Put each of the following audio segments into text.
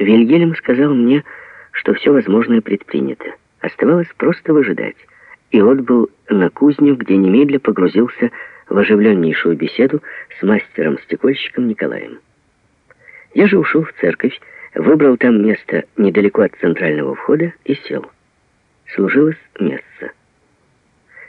Вильгельм сказал мне, что все возможное предпринято. Оставалось просто выжидать. И отбыл на кузню, где немедля погрузился в оживленнейшую беседу с мастером-стекольщиком Николаем. Я же ушел в церковь, выбрал там место недалеко от центрального входа и сел. Служилось место.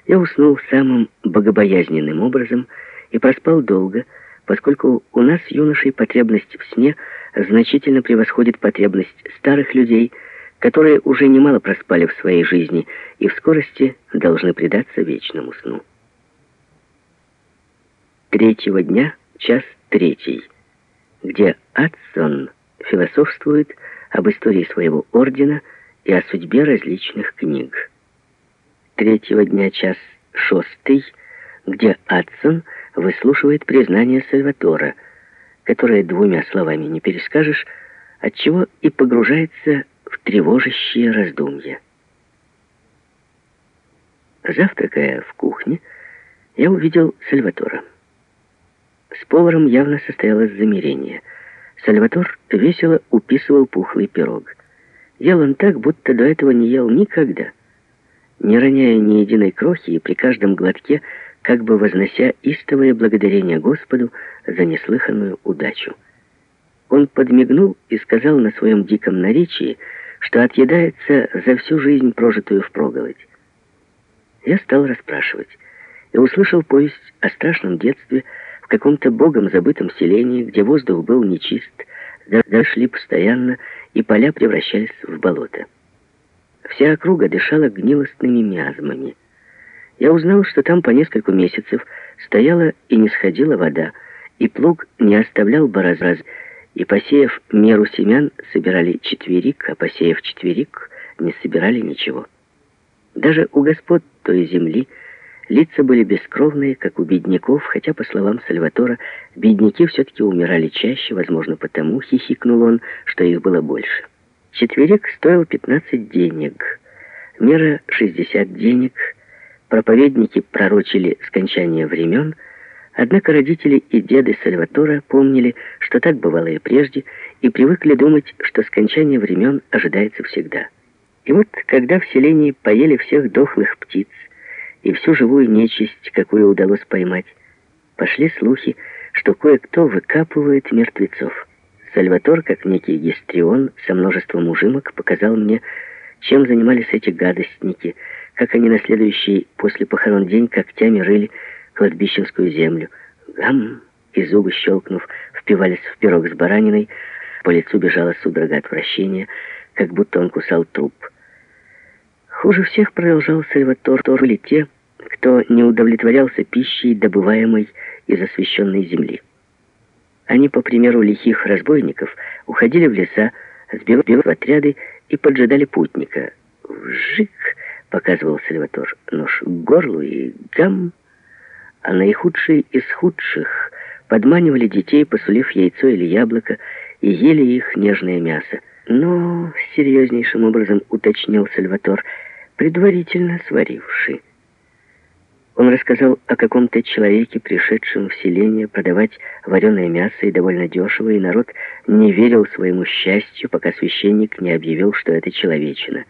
Я уснул самым богобоязненным образом и проспал долго, поскольку у нас, юношей, потребность в сне значительно превосходит потребность старых людей, которые уже немало проспали в своей жизни и в скорости должны предаться вечному сну. Третьего дня, час третий, где Адсон философствует об истории своего ордена и о судьбе различных книг. Третьего дня, час шестый, где Адсон выслушивает признание Сальватора, которое двумя словами не перескажешь, отчего и погружается в тревожащие раздумья. Завтракая в кухне, я увидел Сальватора. С поваром явно состоялось замерение. Сальватор весело уписывал пухлый пирог. Ел он так, будто до этого не ел никогда. Не роняя ни единой крохи и при каждом глотке как бы вознося истовое благодарение Господу за неслыханную удачу. Он подмигнул и сказал на своем диком наречии, что отъедается за всю жизнь, прожитую впроголодь. Я стал расспрашивать и услышал повесть о страшном детстве в каком-то богом забытом селении, где воздух был нечист, дожди постоянно, и поля превращались в болото. Вся округа дышала гнилостными миазмами. Я узнал, что там по несколько месяцев стояла и не сходила вода, и плуг не оставлял борозраз, и, посеяв меру семян, собирали четверик, а посеяв четверик, не собирали ничего. Даже у господ той земли лица были бескровные, как у бедняков, хотя, по словам Сальватора, бедняки все-таки умирали чаще, возможно, потому, хихикнул он, что их было больше. Четверик стоил 15 денег, мера 60 денег — Проповедники пророчили скончание времен, однако родители и деды Сальватора помнили, что так бывало и прежде, и привыкли думать, что скончание времен ожидается всегда. И вот, когда в селении поели всех дохлых птиц и всю живую нечисть, какую удалось поймать, пошли слухи, что кое-кто выкапывает мертвецов. Сальватор, как некий гистрион со множеством ужимок, показал мне, чем занимались эти гадостники — как они на следующий после похорон день когтями рыли кладбищенскую землю. Гам! И зубы, щелкнув, впивались в пирог с бараниной. По лицу бежала судорога отвращения, как будто он кусал труп. Хуже всех продолжал Сальватор, были те, кто не удовлетворялся пищей, добываемой из освященной земли. Они, по примеру лихих разбойников, уходили в леса, сбивали в отряды и поджидали путника. Вжик! Показывал Сальватор, нож к горлу и гам, а наихудшие из худших подманивали детей, посулив яйцо или яблоко, и ели их нежное мясо. Но серьезнейшим образом уточнил Сальватор, предварительно сваривший. Он рассказал о каком-то человеке, пришедшем в селение продавать вареное мясо и довольно дешево, и народ не верил своему счастью, пока священник не объявил, что это человечина.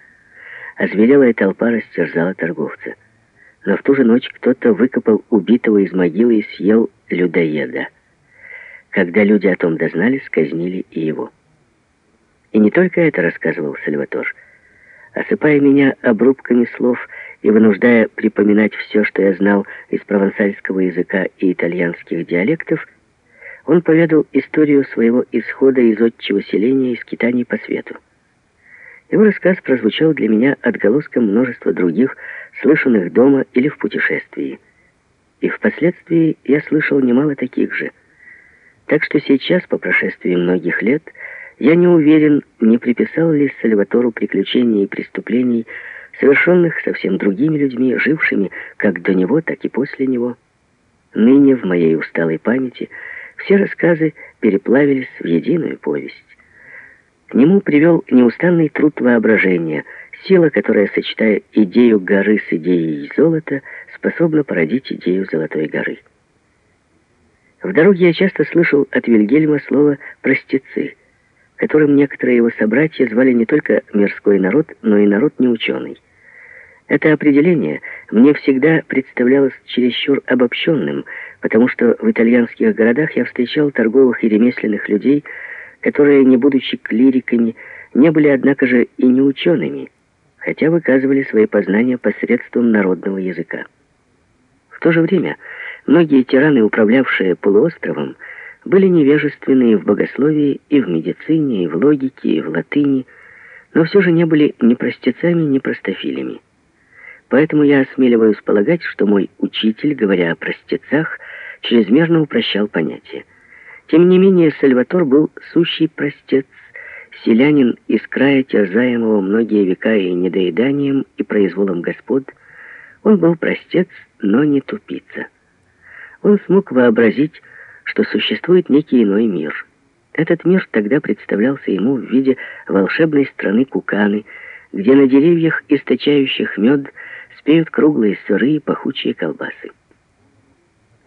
Озверелая толпа растерзала торговца. Но в ту же ночь кто-то выкопал убитого из могилы и съел людоеда. Когда люди о том дознались, казнили и его. И не только это рассказывал Сальватор. Осыпая меня обрубками слов и вынуждая припоминать все, что я знал из провансальского языка и итальянских диалектов, он поведал историю своего исхода из отчего селения и скитаний по свету. Его рассказ прозвучал для меня отголоском множества других, слышанных дома или в путешествии. И впоследствии я слышал немало таких же. Так что сейчас, по прошествии многих лет, я не уверен, не приписал ли Сальватору приключений и преступлений, совершенных совсем другими людьми, жившими как до него, так и после него. Ныне в моей усталой памяти все рассказы переплавились в единую повесть. К нему привел неустанный труд воображения, сила, которая, сочетая идею горы с идеей золота, способна породить идею Золотой горы. В дороге я часто слышал от Вильгельма слово «простецы», которым некоторые его собратья звали не только мирской народ, но и народ неученый. Это определение мне всегда представлялось чересчур обобщенным, потому что в итальянских городах я встречал торговых и ремесленных людей, которые, не будучи клириками, не были, однако же, и не учеными, хотя выказывали свои познания посредством народного языка. В то же время многие тираны, управлявшие полуостровом, были невежественны в богословии, и в медицине, и в логике, и в латыни, но все же не были ни простецами, ни простофилями. Поэтому я осмеливаюсь полагать, что мой учитель, говоря о простецах, чрезмерно упрощал понятие. Тем не менее, Сальватор был сущий простец, селянин из края, терзаемого многие века и недоеданием, и произволом господ. Он был простец, но не тупица. Он смог вообразить, что существует некий иной мир. Этот мир тогда представлялся ему в виде волшебной страны Куканы, где на деревьях, источающих мед, спеют круглые сырые пахучие колбасы.